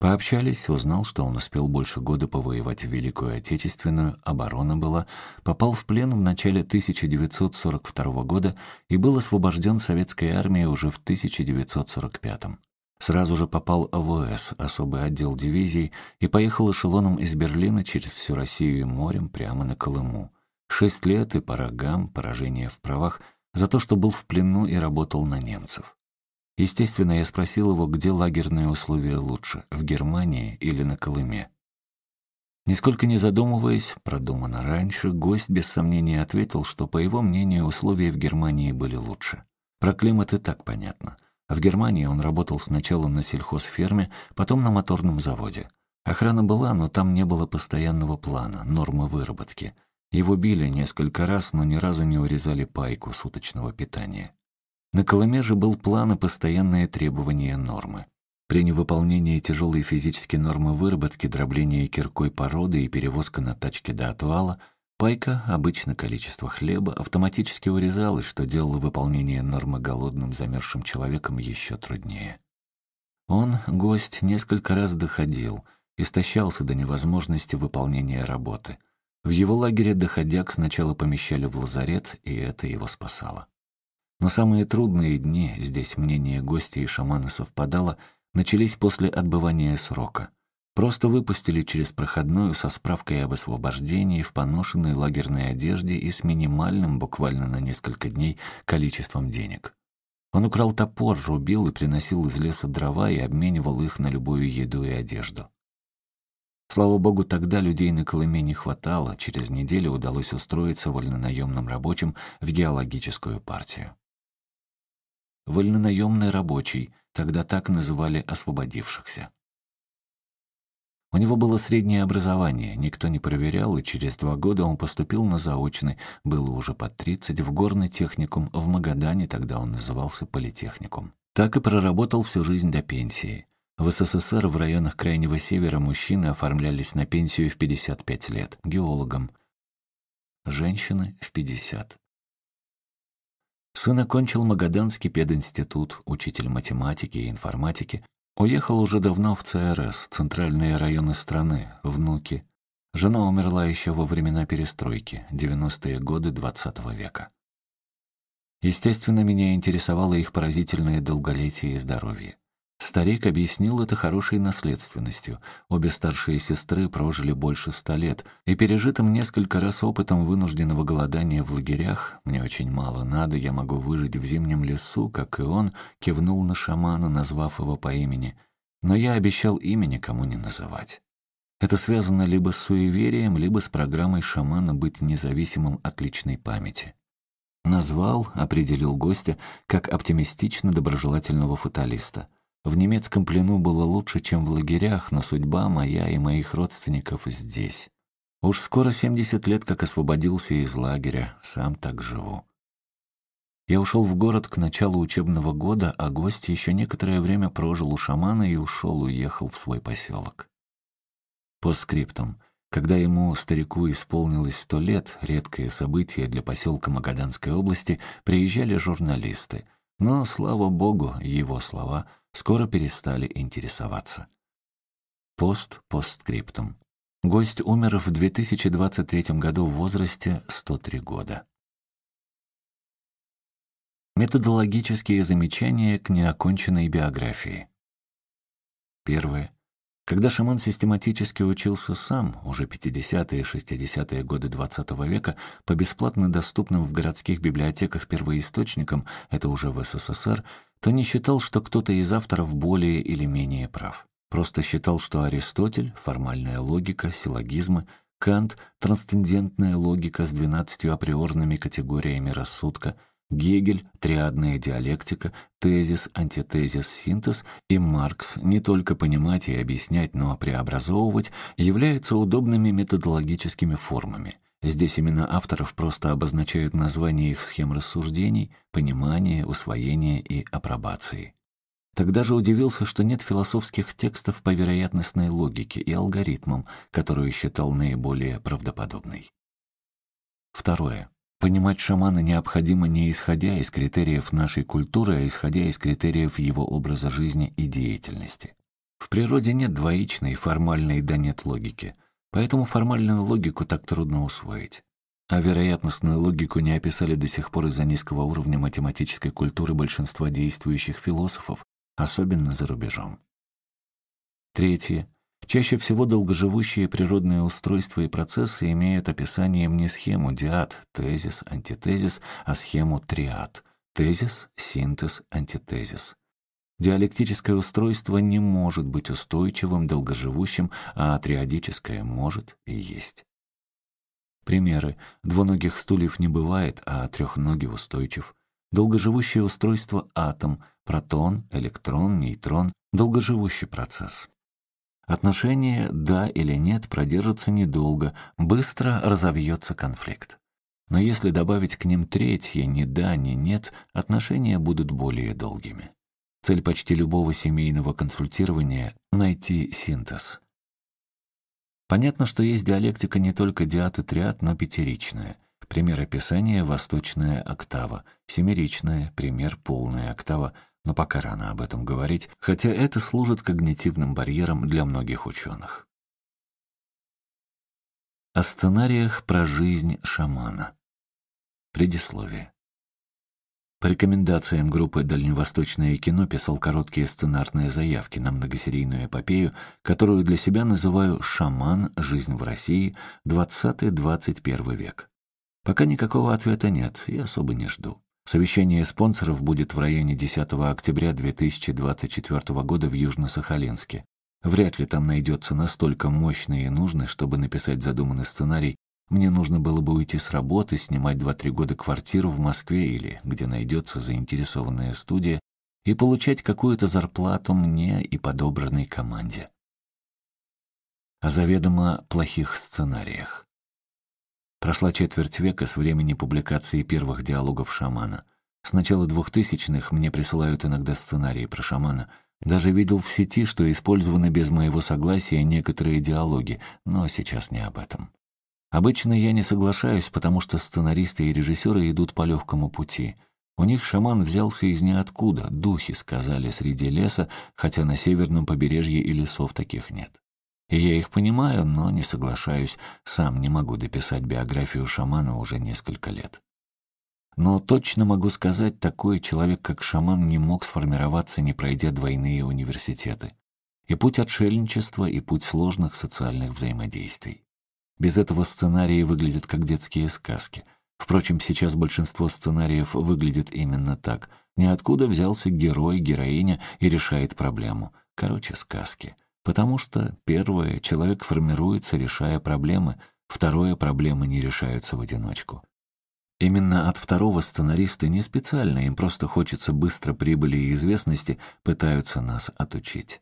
Пообщались, узнал, что он успел больше года повоевать в Великую Отечественную, оборона была, попал в плен в начале 1942 года и был освобожден советской армией уже в 1945 Сразу же попал ОС, особый отдел дивизии, и поехал эшелоном из Берлина через всю Россию и морем прямо на Колыму. Шесть лет и по рогам, поражение в правах, за то, что был в плену и работал на немцев. Естественно, я спросил его, где лагерные условия лучше, в Германии или на Колыме. Нисколько не задумываясь, продумано раньше, гость без сомнения ответил, что, по его мнению, условия в Германии были лучше. Про климат и так понятно. В Германии он работал сначала на сельхозферме, потом на моторном заводе. Охрана была, но там не было постоянного плана, нормы выработки. Его били несколько раз, но ни разу не урезали пайку суточного питания. На Колыме же был план и постоянные требования нормы. При невыполнении тяжелой физической нормы выработки, дробления киркой породы и перевозка на тачке до отвала, пайка, обычно количество хлеба, автоматически урезалась, что делало выполнение нормы голодным замерзшим человеком еще труднее. Он, гость, несколько раз доходил, истощался до невозможности выполнения работы. В его лагере доходяг сначала помещали в лазарет, и это его спасало. Но самые трудные дни, здесь мнение гостя и шамана совпадало, начались после отбывания срока. Просто выпустили через проходную со справкой об освобождении в поношенной лагерной одежде и с минимальным, буквально на несколько дней, количеством денег. Он украл топор, рубил и приносил из леса дрова и обменивал их на любую еду и одежду. Слава богу, тогда людей на Колыме не хватало, через неделю удалось устроиться вольнонаемным рабочим в геологическую партию. Вольнонаемный рабочий, тогда так называли освободившихся. У него было среднее образование, никто не проверял, и через два года он поступил на заочный, было уже под 30, в горный техникум в Магадане, тогда он назывался политехникум. Так и проработал всю жизнь до пенсии. В СССР в районах Крайнего Севера мужчины оформлялись на пенсию в 55 лет, геологом. Женщины в 50. Сын окончил Магаданский пединститут, учитель математики и информатики, Уехал уже давно в ЦРС, центральные районы страны, внуки. Жена умерла еще во времена перестройки, 90-е годы 20 -го века. Естественно, меня интересовало их поразительное долголетие и здоровье. Старик объяснил это хорошей наследственностью. Обе старшие сестры прожили больше ста лет, и пережитым несколько раз опытом вынужденного голодания в лагерях «мне очень мало надо, я могу выжить в зимнем лесу», как и он, кивнул на шамана, назвав его по имени. Но я обещал имя никому не называть. Это связано либо с суеверием, либо с программой шамана быть независимым от личной памяти. Назвал, определил гостя как оптимистично-доброжелательного фаталиста — в немецком плену было лучше, чем в лагерях, но судьба моя и моих родственников здесь. Уж скоро 70 лет, как освободился из лагеря, сам так живу. Я ушел в город к началу учебного года, а гость еще некоторое время прожил у шамана и ушел, уехал в свой поселок. По скриптам. Когда ему, старику, исполнилось сто лет, редкое событие для поселка Магаданской области, приезжали журналисты. Но, слава богу, его слова — скоро перестали интересоваться. Пост постскриптум. Гость умер в 2023 году в возрасте 103 года. Методологические замечания к неоконченной биографии. Первое. Когда шаман систематически учился сам, уже 50-е и 60-е годы XX -го века, по бесплатно доступным в городских библиотеках первоисточникам, это уже в СССР, то не считал, что кто-то из авторов более или менее прав. Просто считал, что Аристотель — формальная логика, силлогизмы, Кант — трансцендентная логика с двенадцатью априорными категориями рассудка, Гегель — триадная диалектика, тезис, антитезис, синтез, и Маркс не только понимать и объяснять, но и преобразовывать являются удобными методологическими формами — Здесь имена авторов просто обозначают название их схем рассуждений, понимания, усвоения и апробации. Тогда же удивился, что нет философских текстов по вероятностной логике и алгоритмам, которую считал наиболее правдоподобной. Второе. Понимать шамана необходимо не исходя из критериев нашей культуры, а исходя из критериев его образа жизни и деятельности. В природе нет двоичной, формальной да нет логики — Поэтому формальную логику так трудно усвоить. А вероятностную логику не описали до сих пор из-за низкого уровня математической культуры большинства действующих философов, особенно за рубежом. Третье. Чаще всего долгоживущие природные устройства и процессы имеют описанием не схему диад, тезис, антитезис, а схему триад, тезис, синтез, антитезис. Диалектическое устройство не может быть устойчивым, долгоживущим, а триадическое может и есть. Примеры. Двуногих стульев не бывает, а трехногий устойчив. Долгоживущее устройство — атом, протон, электрон, нейтрон — долгоживущий процесс. Отношения «да» или «нет» продержатся недолго, быстро разовьется конфликт. Но если добавить к ним третье «ни да, ни нет», отношения будут более долгими. Цель почти любого семейного консультирования — найти синтез. Понятно, что есть диалектика не только диат и триад, но пятеричная. Пример описания — восточная октава, семеричная — пример полная октава, но пока рано об этом говорить, хотя это служит когнитивным барьером для многих ученых. О сценариях про жизнь шамана. Предисловие. По рекомендациям группы «Дальневосточное кино» писал короткие сценарные заявки на многосерийную эпопею, которую для себя называю «Шаман. Жизнь в России. 20-21 век». Пока никакого ответа нет и особо не жду. Совещание спонсоров будет в районе 10 октября 2024 года в Южно-Сахалинске. Вряд ли там найдется настолько мощный и нужный, чтобы написать задуманный сценарий мне нужно было бы уйти с работы, снимать 2-3 года квартиру в Москве или где найдется заинтересованная студия и получать какую-то зарплату мне и подобранной команде. О заведомо плохих сценариях. Прошла четверть века с времени публикации первых диалогов шамана. С начала двухтысячных мне присылают иногда сценарии про шамана. Даже видел в сети, что использованы без моего согласия некоторые диалоги, но сейчас не об этом. Обычно я не соглашаюсь, потому что сценаристы и режиссеры идут по легкому пути. У них шаман взялся из ниоткуда, духи сказали среди леса, хотя на северном побережье и лесов таких нет. Я их понимаю, но не соглашаюсь, сам не могу дописать биографию шамана уже несколько лет. Но точно могу сказать, такой человек, как шаман, не мог сформироваться, не пройдя двойные университеты. И путь отшельничества, и путь сложных социальных взаимодействий. Без этого сценарии выглядят как детские сказки. Впрочем, сейчас большинство сценариев выглядит именно так. Ниоткуда взялся герой, героиня и решает проблему. Короче, сказки. Потому что, первое, человек формируется, решая проблемы, второе, проблемы не решаются в одиночку. Именно от второго сценариста не специально, им просто хочется быстро прибыли и известности, пытаются нас отучить.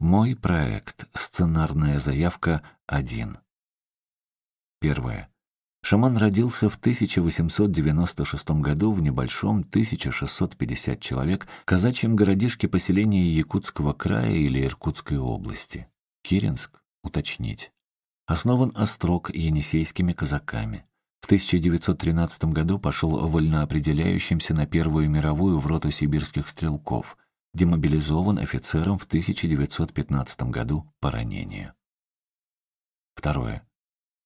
Мой проект. Сценарная заявка 1. Первое. Шаман родился в 1896 году в небольшом 1650 человек казачьем городишке поселения Якутского края или Иркутской области. Киренск, уточнить. Основан Острог енисейскими казаками. В 1913 году пошел вольноопределяющимся на Первую мировую в роту сибирских стрелков – демобилизован офицером в 1915 году по ранению. Второе.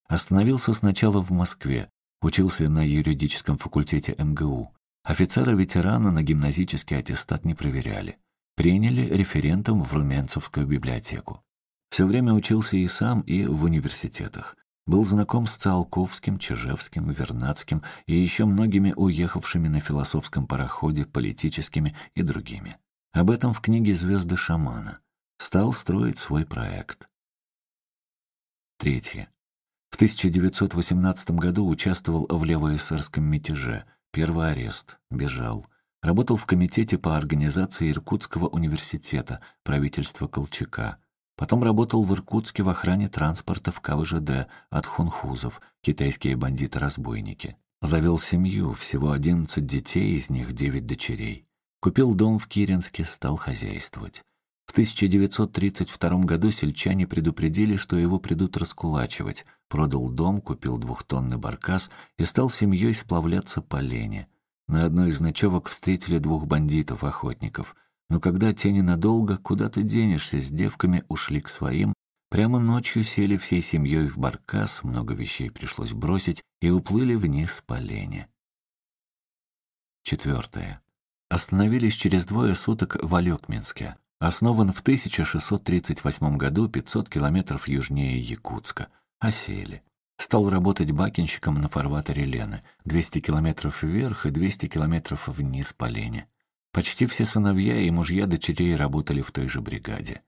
Остановился сначала в Москве, учился на юридическом факультете МГУ. Офицера-ветерана на гимназический аттестат не проверяли. Приняли референтом в Румянцевскую библиотеку. Все время учился и сам, и в университетах. Был знаком с Циолковским, Чижевским, Вернадским и еще многими уехавшими на философском пароходе, политическими и другими. Об этом в книге «Звезды шамана». Стал строить свой проект. Третье. В 1918 году участвовал в левоэсерском мятеже. Первый арест. Бежал. Работал в комитете по организации Иркутского университета, правительства Колчака. Потом работал в Иркутске в охране транспорта в КВЖД от хунхузов, китайские бандиты-разбойники. Завел семью, всего 11 детей, из них 9 дочерей. Купил дом в Киренске, стал хозяйствовать. В 1932 году сельчане предупредили, что его придут раскулачивать. Продал дом, купил двухтонный баркас и стал семьей сплавляться по Лене. На одной из ночевок встретили двух бандитов-охотников. Но когда те ненадолго, куда ты денешься, с девками ушли к своим, прямо ночью сели всей семьей в баркас, много вещей пришлось бросить, и уплыли вниз по Лене. Четвертое. Остановились через двое суток в Алекминске. Основан в 1638 году 500 километров южнее Якутска. Осели. Стал работать бакинщиком на фарватере Лены. 200 километров вверх и 200 километров вниз по Лене. Почти все сыновья и мужья дочерей работали в той же бригаде.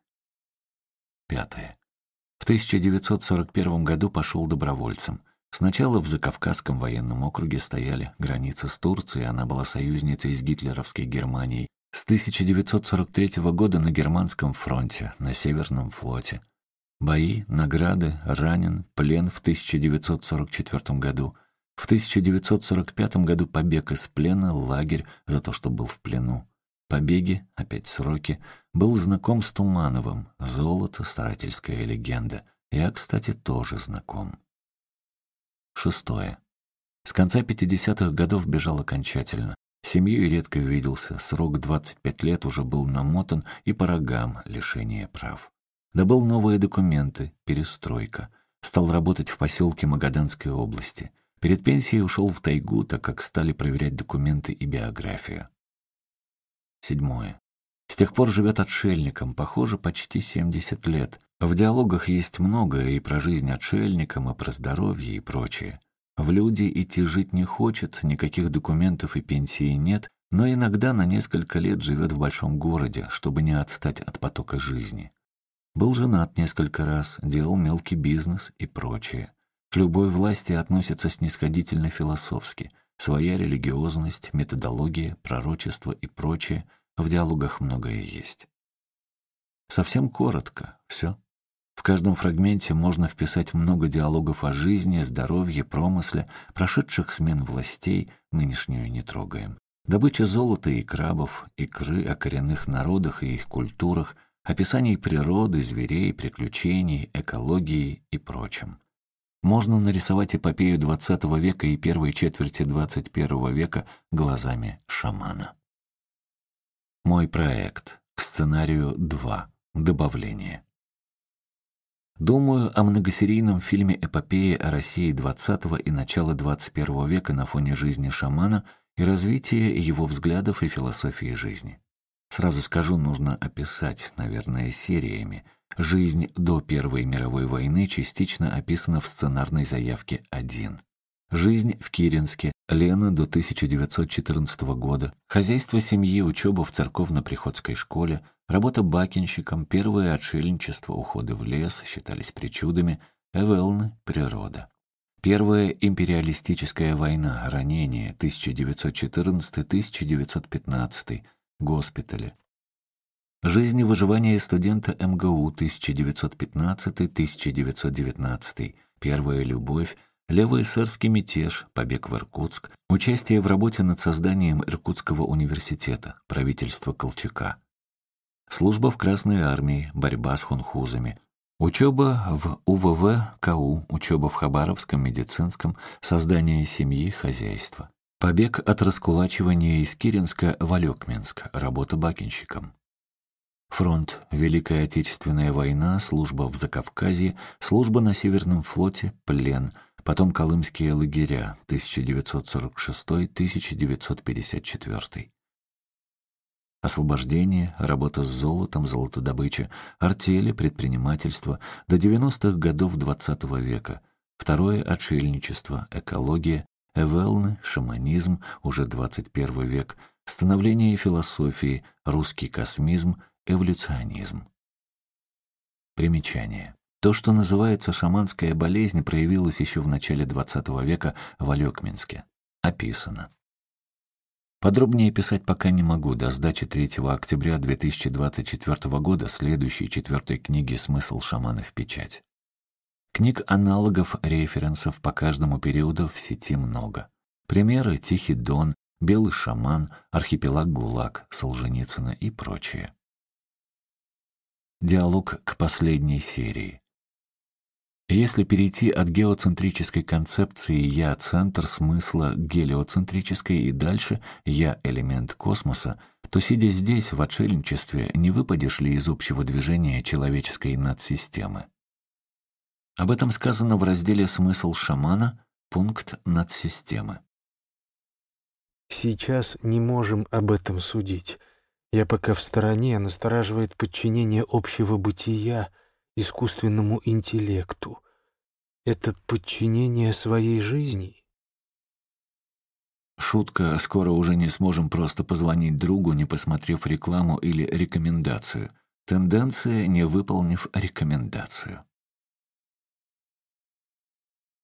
Пятое. В 1941 году пошел добровольцем. Сначала в Закавказском военном округе стояли границы с Турцией, она была союзницей с гитлеровской Германией. С 1943 года на Германском фронте, на Северном флоте. Бои, награды, ранен, плен в 1944 году. В 1945 году побег из плена, лагерь за то, что был в плену. Побеги, опять сроки, был знаком с Тумановым, золото, старательская легенда. Я, кстати, тоже знаком. Шестое. С конца 50-х годов бежал окончательно. Семьей редко виделся, срок 25 лет уже был намотан и по рогам лишение прав. Добыл новые документы, перестройка. Стал работать в поселке Магаданской области. Перед пенсией ушел в тайгу, так как стали проверять документы и биографию. Седьмое. С тех пор живет отшельником, похоже, почти 70 лет. В диалогах есть многое и про жизнь отшельником, и про здоровье, и прочее. В люди идти жить не хочет, никаких документов и пенсии нет, но иногда на несколько лет живет в большом городе, чтобы не отстать от потока жизни. Был женат несколько раз, делал мелкий бизнес и прочее. К любой власти относятся снисходительно философски. Своя религиозность, методология, пророчество и прочее. В диалогах многое есть. Совсем коротко, все. В каждом фрагменте можно вписать много диалогов о жизни, здоровье, промысле, прошедших смен властей, нынешнюю не трогаем. Добыча золота и крабов, икры о коренных народах и их культурах, описаний природы, зверей, приключений, экологии и прочем. Можно нарисовать эпопею XX века и первой четверти XXI века глазами шамана. Мой проект. К сценарию 2. Добавление. Думаю о многосерийном фильме эпопеи о России XX и начала XXI века на фоне жизни шамана и развития его взглядов и философии жизни. Сразу скажу, нужно описать, наверное, сериями. Жизнь до Первой мировой войны частично описана в сценарной заявке 1. Жизнь в Киренске, Лена до 1914 года, хозяйство семьи, учеба в церковно-приходской школе, Работа бакинщиком, первое отшельничество, уходы в лес считались причудами, Эвелны — природа. Первая империалистическая война, ранение, 1914-1915, госпитали. Жизнь и выживание студента МГУ, 1915-1919, первая любовь, левоэсерский мятеж, побег в Иркутск, участие в работе над созданием Иркутского университета, правительство Колчака. Служба в Красной армии, борьба с хунхузами. Учеба в УВВ, КУ, учеба в Хабаровском медицинском, создание семьи, хозяйства. Побег от раскулачивания из Киренска в Алекминск, работа бакинщиком. Фронт, Великая Отечественная война, служба в Закавказье, служба на Северном флоте, плен, потом Колымские лагеря, 1946-1954. Освобождение, работа с золотом, золотодобыча, артели, предпринимательство до 90-х годов XX -го века. Второе — отшельничество, экология, эвелны, шаманизм, уже 21 век, становление философии, русский космизм, эволюционизм. Примечание. То, что называется шаманская болезнь, проявилось еще в начале XX века в Алекминске. Описано. Подробнее писать пока не могу. До сдачи 3 октября 2024 года следующей четвертой книги «Смысл шамана в печать». Книг аналогов, референсов по каждому периоду в сети много. Примеры «Тихий Дон», «Белый шаман», «Архипелаг ГУЛАГ», Солженицына и прочее. Диалог к последней серии. Если перейти от геоцентрической концепции «я» — центр смысла гелиоцентрической и дальше «я» — элемент космоса, то, сидя здесь, в отшельничестве, не выпадешь ли из общего движения человеческой надсистемы? Об этом сказано в разделе «Смысл шамана», пункт надсистемы. Сейчас не можем об этом судить. Я пока в стороне, настораживает подчинение общего бытия — искусственному интеллекту. Это подчинение своей жизни? Шутка, скоро уже не сможем просто позвонить другу, не посмотрев рекламу или рекомендацию. Тенденция, не выполнив рекомендацию.